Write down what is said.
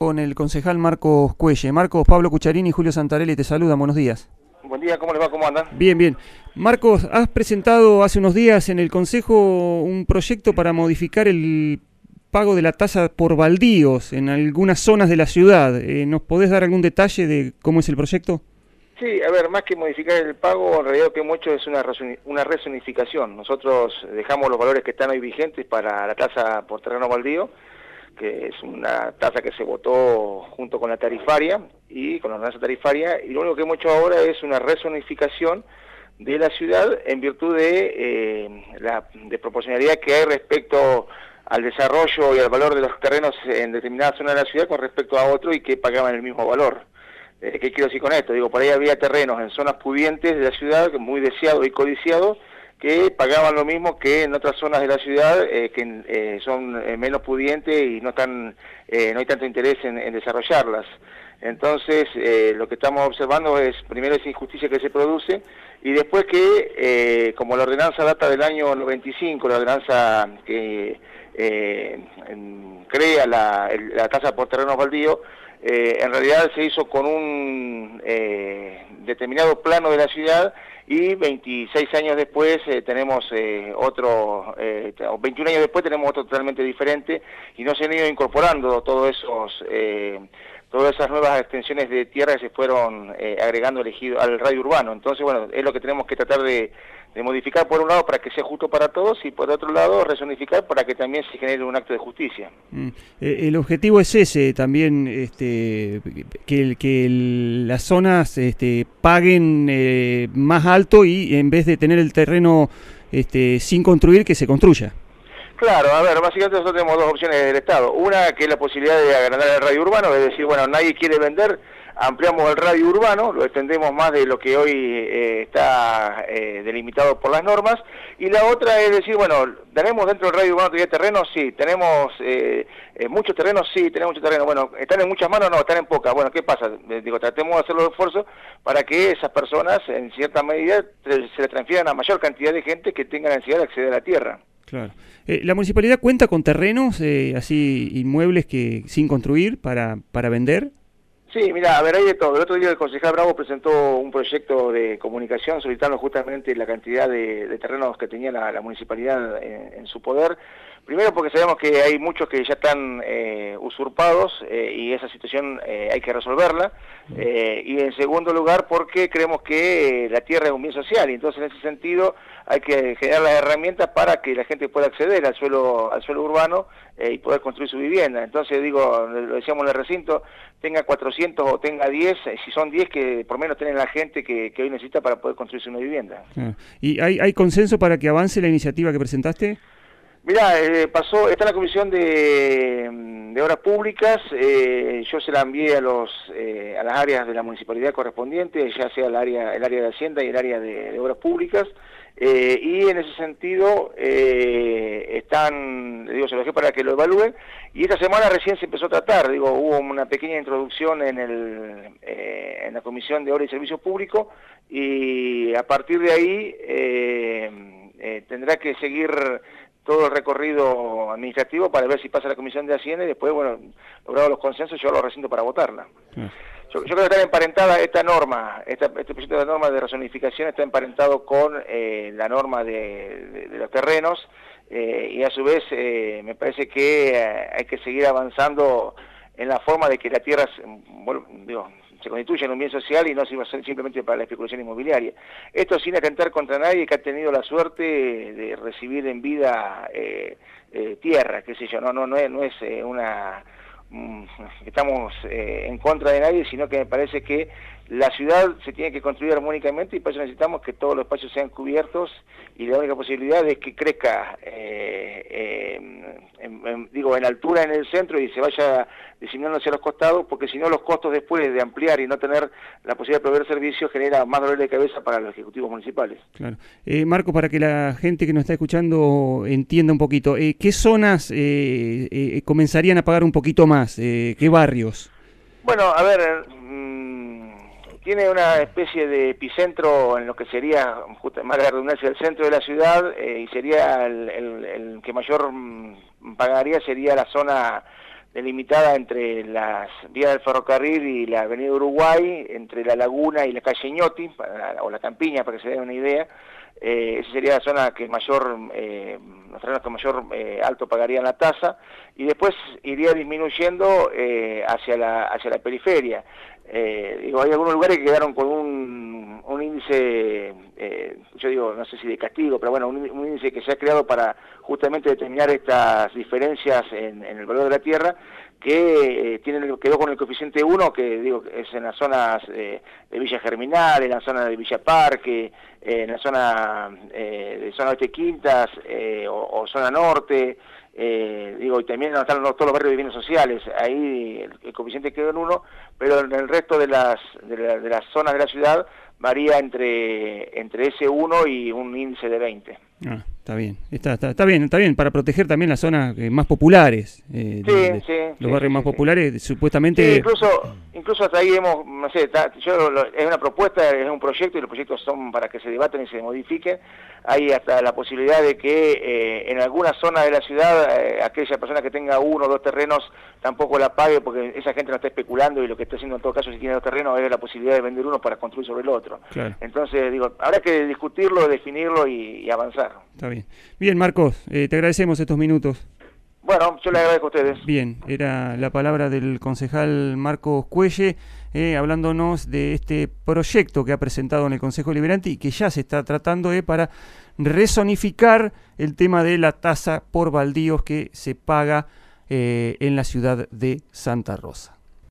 con el concejal Marcos Cuelle. Marcos, Pablo Cucharini y Julio Santarelli te saludan. Buenos días. Buen día, ¿cómo les va? ¿Cómo andan? Bien, bien. Marcos, has presentado hace unos días en el Consejo un proyecto para modificar el pago de la tasa por baldíos en algunas zonas de la ciudad. Eh, ¿Nos podés dar algún detalle de cómo es el proyecto? Sí, a ver, más que modificar el pago, en realidad lo que hemos hecho es una, una resonificación. Nosotros dejamos los valores que están hoy vigentes para la tasa por terreno baldío que es una tasa que se votó junto con la tarifaria y con la ordenanza tarifaria, y lo único que hemos hecho ahora es una resonificación de la ciudad en virtud de eh, la desproporcionalidad que hay respecto al desarrollo y al valor de los terrenos en determinada zona de la ciudad con respecto a otro y que pagaban el mismo valor. Eh, ¿Qué quiero decir con esto? Digo, por ahí había terrenos en zonas pudientes de la ciudad muy deseados y codiciados que pagaban lo mismo que en otras zonas de la ciudad eh, que eh, son eh, menos pudientes y no están no hay tanto interés en, desarrollarlas. Entonces lo que estamos observando es primero esa injusticia que se produce y después que como la ordenanza data del año 95 la ordenanza que crea la, la tasa por terrenos baldíos en realidad se hizo con un determinado plano de la ciudad y 26 años después eh, tenemos eh, otro, eh, 21 años después tenemos otro totalmente diferente y no se han ido incorporando todos esos, eh, todas esas nuevas extensiones de tierra que se fueron agregando elegido al radio urbano. Entonces, bueno, es lo que tenemos que tratar de, de modificar por un lado para que sea justo para todos y por otro lado resonificar para que también se genere un acto de justicia. Mm. Eh, el objetivo es ese también, este, que, que las zonas este, paguen eh, más alto y en vez de tener el terreno este, sin construir, que se construya. Claro, a ver, básicamente nosotros tenemos dos opciones del Estado. Una que es la posibilidad de agrandar el radio urbano, es decir, bueno, nadie quiere vender, ampliamos el radio urbano, lo extendemos más de lo que hoy eh, está eh, delimitado por las normas, y la otra es decir, bueno, ¿tenemos dentro del radio urbano todavía terrenos? Sí, ¿tenemos eh, muchos terrenos? Sí, tenemos muchos terrenos. Bueno, ¿están en muchas manos? No, están en pocas. Bueno, ¿qué pasa? Digo, tratemos de hacer los esfuerzos para que esas personas, en cierta medida, se les transfieran a mayor cantidad de gente que tenga la necesidad de acceder a la tierra. Claro. ¿La municipalidad cuenta con terrenos, así inmuebles que sin construir para, para vender? Sí, mira, a ver, hay de todo. El otro día el concejal Bravo presentó un proyecto de comunicación solicitando justamente la cantidad de, terrenos que tenía la, municipalidad en, su poder. Primero porque sabemos que hay muchos que ya están eh, usurpados eh, y esa situación eh, hay que resolverla. y en segundo lugar porque creemos que la tierra es un bien social y entonces en ese sentido hay que generar las herramientas para que la gente pueda acceder al suelo, al suelo urbano y poder construir su vivienda. Entonces digo, lo decíamos en el recinto, tenga 400 o tenga 10, si son 10 que por menos tienen la gente que, hoy necesita para poder construirse una vivienda. ¿Y hay, hay consenso para que avance la iniciativa que presentaste? Mira, eh, pasó, está la Comisión de, de Obras Públicas, eh, yo se la envié a, los, eh, a las áreas de la municipalidad correspondiente, ya sea el área, el área de Hacienda y el área de, Obras Públicas, y en ese sentido están, digo, se lo dejé para que lo evalúen, y esta semana recién se empezó a tratar, digo, hubo una pequeña introducción en, el, en la Comisión de Obras y Servicios Públicos, y a partir de ahí tendrá que seguir todo el recorrido administrativo para ver si pasa la Comisión de Hacienda y después, bueno, logrado los consensos, yo lo recinto para votarla. Yo, creo que está emparentada esta norma, este proyecto de norma de razonificación está emparentado con eh, la norma de, los terrenos eh, y a su vez eh, me parece que hay que seguir avanzando en la forma de que la tierra, bueno, digo, se constituye en un bien social y no sirva simplemente para la especulación inmobiliaria. Esto sin atentar contra nadie que ha tenido la suerte de recibir en vida eh, eh, tierra, qué sé yo, no, no, no es, no es eh, una Mm, estamos eh, en contra de nadie, sino que me parece que la ciudad se tiene que construir armónicamente y por eso necesitamos que todos los espacios sean cubiertos y la única posibilidad es que crezca, en, digo, en altura en el centro y se vaya diseñándose a los costados, porque si no los costos después de ampliar y no tener la posibilidad de proveer servicios genera más dolor de cabeza para los ejecutivos municipales. Claro. Eh, Marco, para que la gente que nos está escuchando entienda un poquito, ¿qué zonas comenzarían a pagar un poquito más? Eh, ¿Qué barrios? Bueno, a ver, mm, tiene una especie de epicentro en lo que sería, más la redundancia, el centro de la ciudad eh, y sería el, que mayor mm, pagaría sería la zona delimitada entre las vías del ferrocarril y la avenida Uruguay, entre la laguna y la calle Ñoti, o la Campiña, para que se den una idea, eh, esa sería la zona que mayor, eh, que mayor eh, alto pagarían la tasa, y después iría disminuyendo eh, hacia, la, hacia la periferia. digo, hay algunos lugares que quedaron con un, un índice, yo digo, no sé si de castigo, pero bueno, un, índice que se ha creado para justamente determinar estas diferencias en, el valor de la tierra, que eh, quedó con el coeficiente 1, que digo es en las zonas de Villa Germinal, en la zona de Villa Parque, eh, en la zona eh, de zona oeste Quintas o, zona norte, digo, y también están todos los barrios de bienes sociales, ahí el, coeficiente quedó en 1, pero en el resto de las, de, las zonas de la ciudad varía entre, entre ese 1 y un índice de 20. Ah, está bien, está, está, bien, está bien, para proteger también las zonas eh, más populares, eh, sí, sí, los barrios más populares, supuestamente... incluso, incluso hasta ahí hemos, no sé, yo es una propuesta, es un proyecto y los proyectos son para que se debaten y se modifiquen, hay hasta la posibilidad de que eh, en alguna zona de la ciudad aquella persona que tenga uno o dos terrenos tampoco la pague porque esa gente no está especulando y lo que está haciendo en todo caso si tiene dos terrenos es la posibilidad de vender uno para construir sobre el otro. Entonces, digo, habrá que discutirlo, definirlo y avanzar. Está bien. Bien, Marcos, eh, te agradecemos estos minutos. Bueno, yo le agradezco a ustedes. Bien, era la palabra del concejal Marcos Cuelle, eh, hablándonos de este proyecto que ha presentado en el Consejo Liberante y que ya se está tratando eh, para resonificar el tema de la tasa por baldíos que se paga en la ciudad de Santa Rosa.